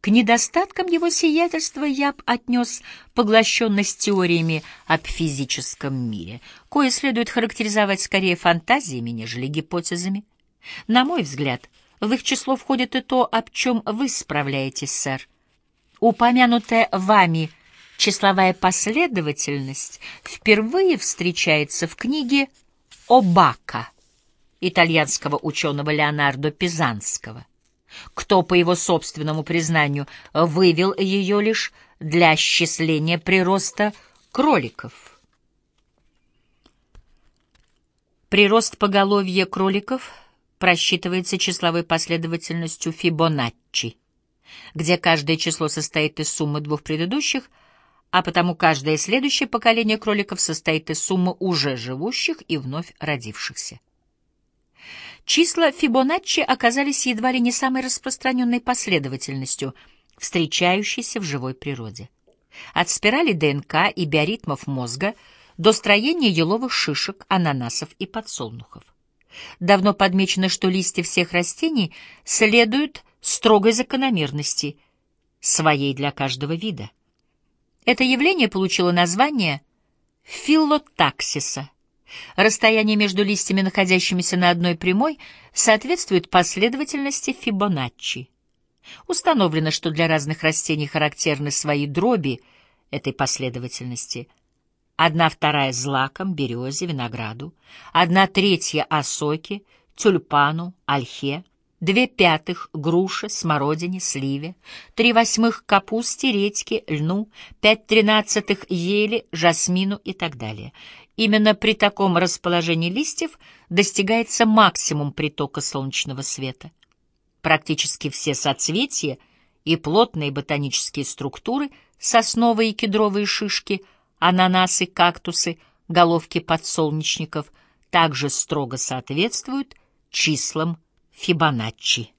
К недостаткам его сиятельства я б отнес поглощенность теориями об физическом мире, кое следует характеризовать скорее фантазиями, нежели гипотезами. На мой взгляд, в их число входит и то, об чем вы справляетесь, сэр. Упомянутая вами числовая последовательность впервые встречается в книге «Обака» итальянского ученого Леонардо Пизанского кто, по его собственному признанию, вывел ее лишь для осчисления прироста кроликов. Прирост поголовья кроликов просчитывается числовой последовательностью Фибоначчи, где каждое число состоит из суммы двух предыдущих, а потому каждое следующее поколение кроликов состоит из суммы уже живущих и вновь родившихся. Числа Фибоначчи оказались едва ли не самой распространенной последовательностью, встречающейся в живой природе. От спирали ДНК и биоритмов мозга до строения еловых шишек, ананасов и подсолнухов. Давно подмечено, что листья всех растений следуют строгой закономерности, своей для каждого вида. Это явление получило название филотаксиса — Расстояние между листьями, находящимися на одной прямой, соответствует последовательности Фибоначчи. Установлено, что для разных растений характерны свои дроби этой последовательности. Одна вторая злаком, березе, винограду, одна третья осоке, тюльпану, ольхе, две пятых — груше, смородине, сливе, три восьмых — капусте, редьке, льну, пять тринадцатых — ели, жасмину и так далее. Именно при таком расположении листьев достигается максимум притока солнечного света. Практически все соцветия и плотные ботанические структуры, сосновые и кедровые шишки, ананасы, кактусы, головки подсолнечников также строго соответствуют числам Фибоначчи.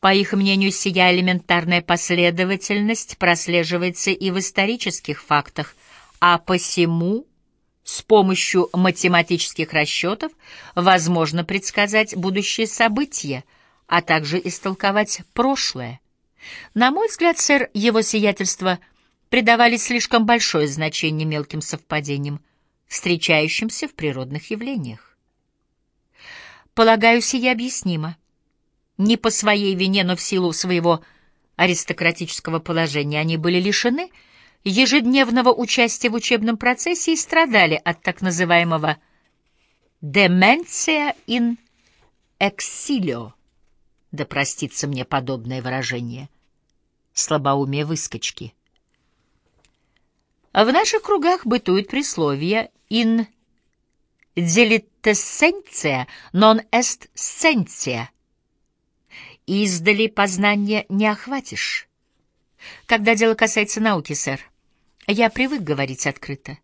По их мнению, сия элементарная последовательность прослеживается и в исторических фактах, а посему с помощью математических расчетов возможно предсказать будущие события, а также истолковать прошлое. На мой взгляд, сэр, его сиятельство придавали слишком большое значение мелким совпадениям, встречающимся в природных явлениях. Полагаю, сие объяснимо. Не по своей вине, но в силу своего аристократического положения они были лишены ежедневного участия в учебном процессе и страдали от так называемого «деменция ин exilio», да простится мне подобное выражение, слабоумие выскочки. В наших кругах бытует присловие «in Делитесценция non est scientia. Издали познание не охватишь. Когда дело касается науки, сэр, я привык говорить открыто.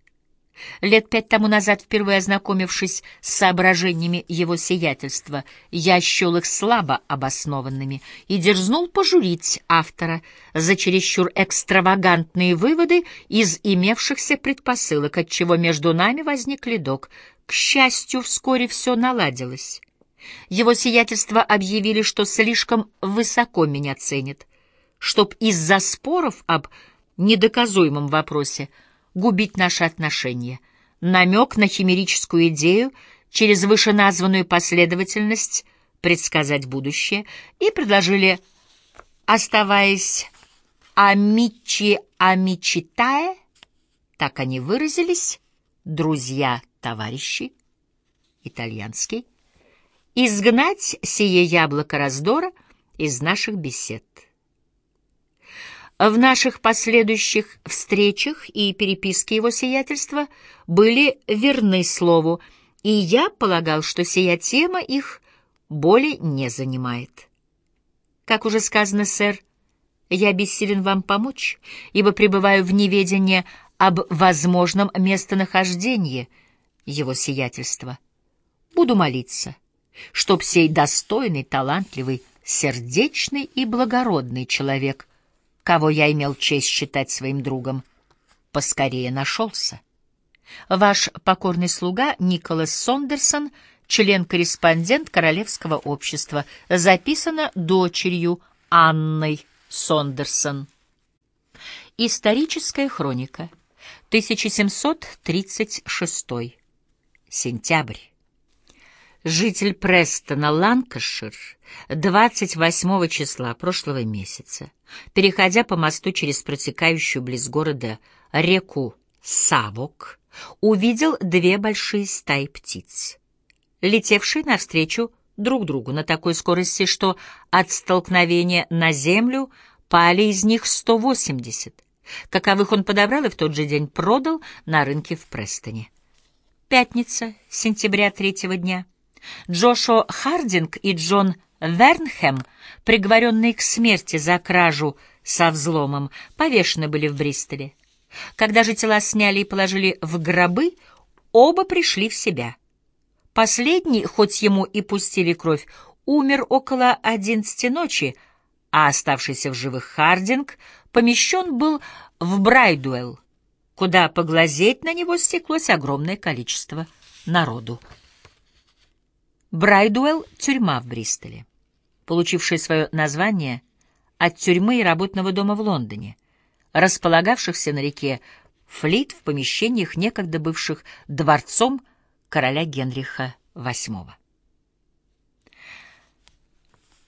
Лет пять тому назад, впервые ознакомившись с соображениями его сиятельства, я счел их слабо обоснованными и дерзнул пожурить автора за чересчур экстравагантные выводы из имевшихся предпосылок, отчего между нами возник ледок. К счастью, вскоре все наладилось. Его сиятельство объявили, что слишком высоко меня ценят, чтоб из-за споров об недоказуемом вопросе губить наши отношения. Намек на химерическую идею через вышеназванную последовательность предсказать будущее и предложили, оставаясь амичи амичитая, так они выразились, друзья, товарищи, итальянский, изгнать сие яблоко раздора из наших бесед. В наших последующих встречах и переписке его сиятельства были верны слову, и я полагал, что сия тема их более не занимает. Как уже сказано, сэр, я бессилен вам помочь, ибо пребываю в неведении об возможном местонахождении его сиятельства. Буду молиться, чтоб сей достойный, талантливый, сердечный и благородный человек — кого я имел честь считать своим другом, поскорее нашелся. Ваш покорный слуга Николас Сондерсон, член-корреспондент Королевского общества, записано дочерью Анной Сондерсон. Историческая хроника. 1736. Сентябрь. Житель Престона, Ланкашир, 28 числа прошлого месяца, переходя по мосту через протекающую близ города реку Савок, увидел две большие стаи птиц, летевшие навстречу друг другу на такой скорости, что от столкновения на землю пали из них 180, каковых он подобрал и в тот же день продал на рынке в Престоне. Пятница, сентября третьего дня. Джошуа Хардинг и Джон Вернхэм, приговоренные к смерти за кражу со взломом, повешены были в Бристоле. Когда же тела сняли и положили в гробы, оба пришли в себя. Последний, хоть ему и пустили кровь, умер около одиннадцати ночи, а оставшийся в живых Хардинг помещен был в Брайдуэлл, куда поглазеть на него стеклось огромное количество народу. Брайдуэлл — тюрьма в Бристоле, получившая свое название от тюрьмы и работного дома в Лондоне, располагавшихся на реке Флит в помещениях, некогда бывших дворцом короля Генриха VIII.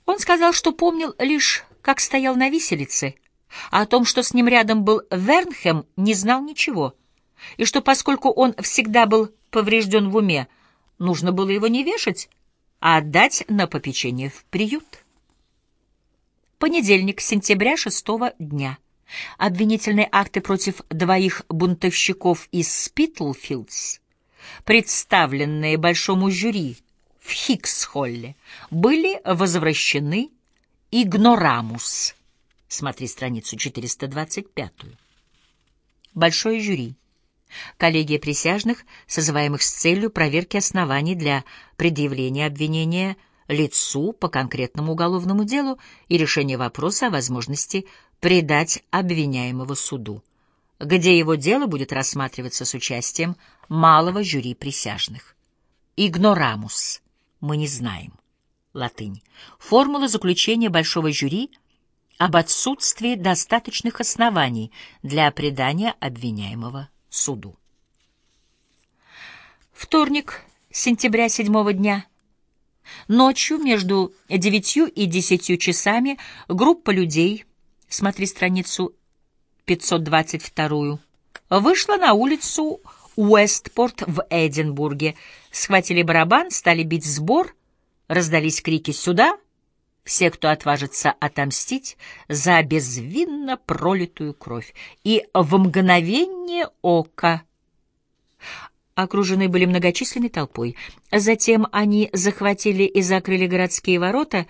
Он сказал, что помнил лишь, как стоял на виселице, о том, что с ним рядом был Вернхэм, не знал ничего, и что, поскольку он всегда был поврежден в уме, нужно было его не вешать, а отдать на попечение в приют. Понедельник, сентября шестого дня. Обвинительные акты против двоих бунтовщиков из Спитлфилдс, представленные большому жюри в Хиксхолле, были возвращены игнорамус. Смотри страницу 425. Большое жюри. Коллегия присяжных, созываемых с целью проверки оснований для предъявления обвинения лицу по конкретному уголовному делу и решения вопроса о возможности предать обвиняемого суду, где его дело будет рассматриваться с участием малого жюри присяжных. Игнорамус. Мы не знаем. Латынь. Формула заключения большого жюри об отсутствии достаточных оснований для предания обвиняемого суду. Вторник, сентября седьмого дня. Ночью между девятью и десятью часами группа людей, смотри страницу 522, вышла на улицу Уэстпорт в Эдинбурге, схватили барабан, стали бить сбор, раздались крики «Сюда!» Все, кто отважится отомстить за безвинно пролитую кровь, и в мгновение ока окружены были многочисленной толпой. Затем они захватили и закрыли городские ворота,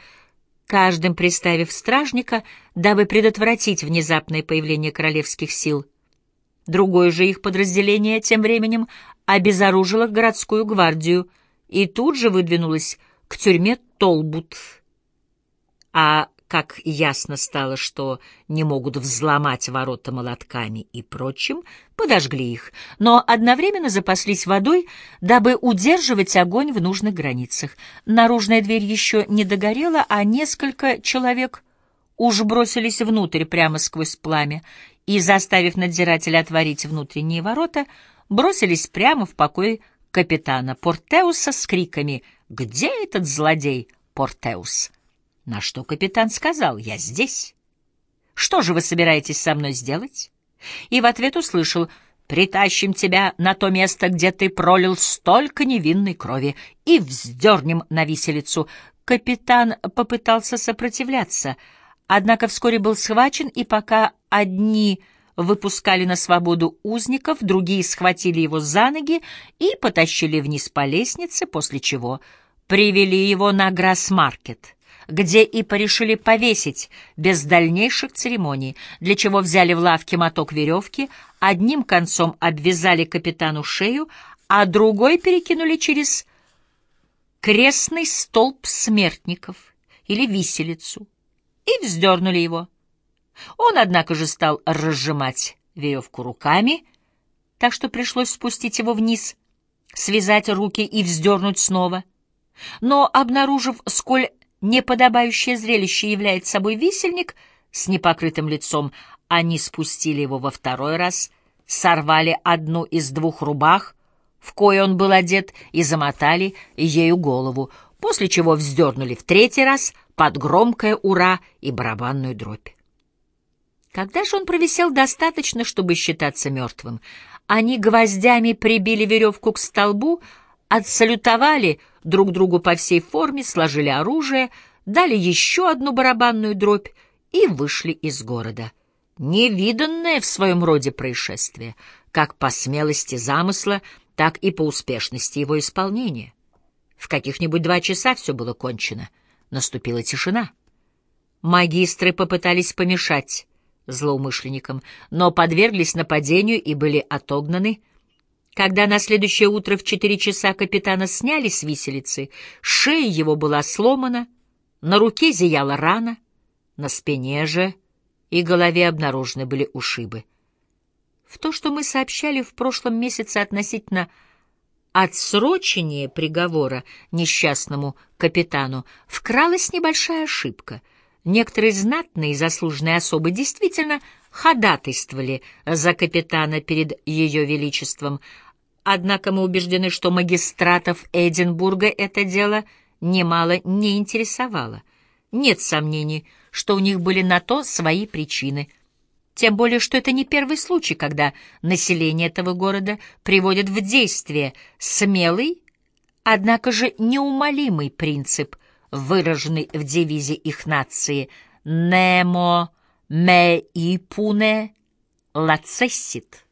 каждым приставив стражника, дабы предотвратить внезапное появление королевских сил. Другое же их подразделение тем временем обезоружило городскую гвардию и тут же выдвинулось к тюрьме Толбут а как ясно стало, что не могут взломать ворота молотками и прочим, подожгли их, но одновременно запаслись водой, дабы удерживать огонь в нужных границах. Наружная дверь еще не догорела, а несколько человек уж бросились внутрь прямо сквозь пламя и, заставив надзирателя отворить внутренние ворота, бросились прямо в покой капитана Портеуса с криками «Где этот злодей Портеус?» На что капитан сказал «Я здесь». «Что же вы собираетесь со мной сделать?» И в ответ услышал «Притащим тебя на то место, где ты пролил столько невинной крови, и вздернем на виселицу». Капитан попытался сопротивляться, однако вскоре был схвачен, и пока одни выпускали на свободу узников, другие схватили его за ноги и потащили вниз по лестнице, после чего привели его на Грасс-маркет где и порешили повесить без дальнейших церемоний, для чего взяли в лавке моток веревки, одним концом обвязали капитану шею, а другой перекинули через крестный столб смертников или виселицу и вздернули его. Он, однако же, стал разжимать веревку руками, так что пришлось спустить его вниз, связать руки и вздернуть снова — Но, обнаружив, сколь неподобающее зрелище является собой висельник с непокрытым лицом, они спустили его во второй раз, сорвали одну из двух рубах, в кое он был одет, и замотали ею голову, после чего вздернули в третий раз под громкое «Ура!» и барабанную дробь. Когда же он провисел достаточно, чтобы считаться мертвым, они гвоздями прибили веревку к столбу, отсалютовали друг другу по всей форме, сложили оружие, дали еще одну барабанную дробь и вышли из города. Невиданное в своем роде происшествие, как по смелости замысла, так и по успешности его исполнения. В каких-нибудь два часа все было кончено. Наступила тишина. Магистры попытались помешать злоумышленникам, но подверглись нападению и были отогнаны. Когда на следующее утро в четыре часа капитана сняли с виселицы, шея его была сломана, на руке зияла рана, на спине же и голове обнаружены были ушибы. В то, что мы сообщали в прошлом месяце относительно отсрочения приговора несчастному капитану, вкралась небольшая ошибка — Некоторые знатные и заслуженные особы действительно ходатайствовали за капитана перед ее величеством, однако мы убеждены, что магистратов Эдинбурга это дело немало не интересовало. Нет сомнений, что у них были на то свои причины. Тем более, что это не первый случай, когда население этого города приводит в действие смелый, однако же неумолимый принцип — выраженный в девизе их нации «Немо ме ипуне лацессит»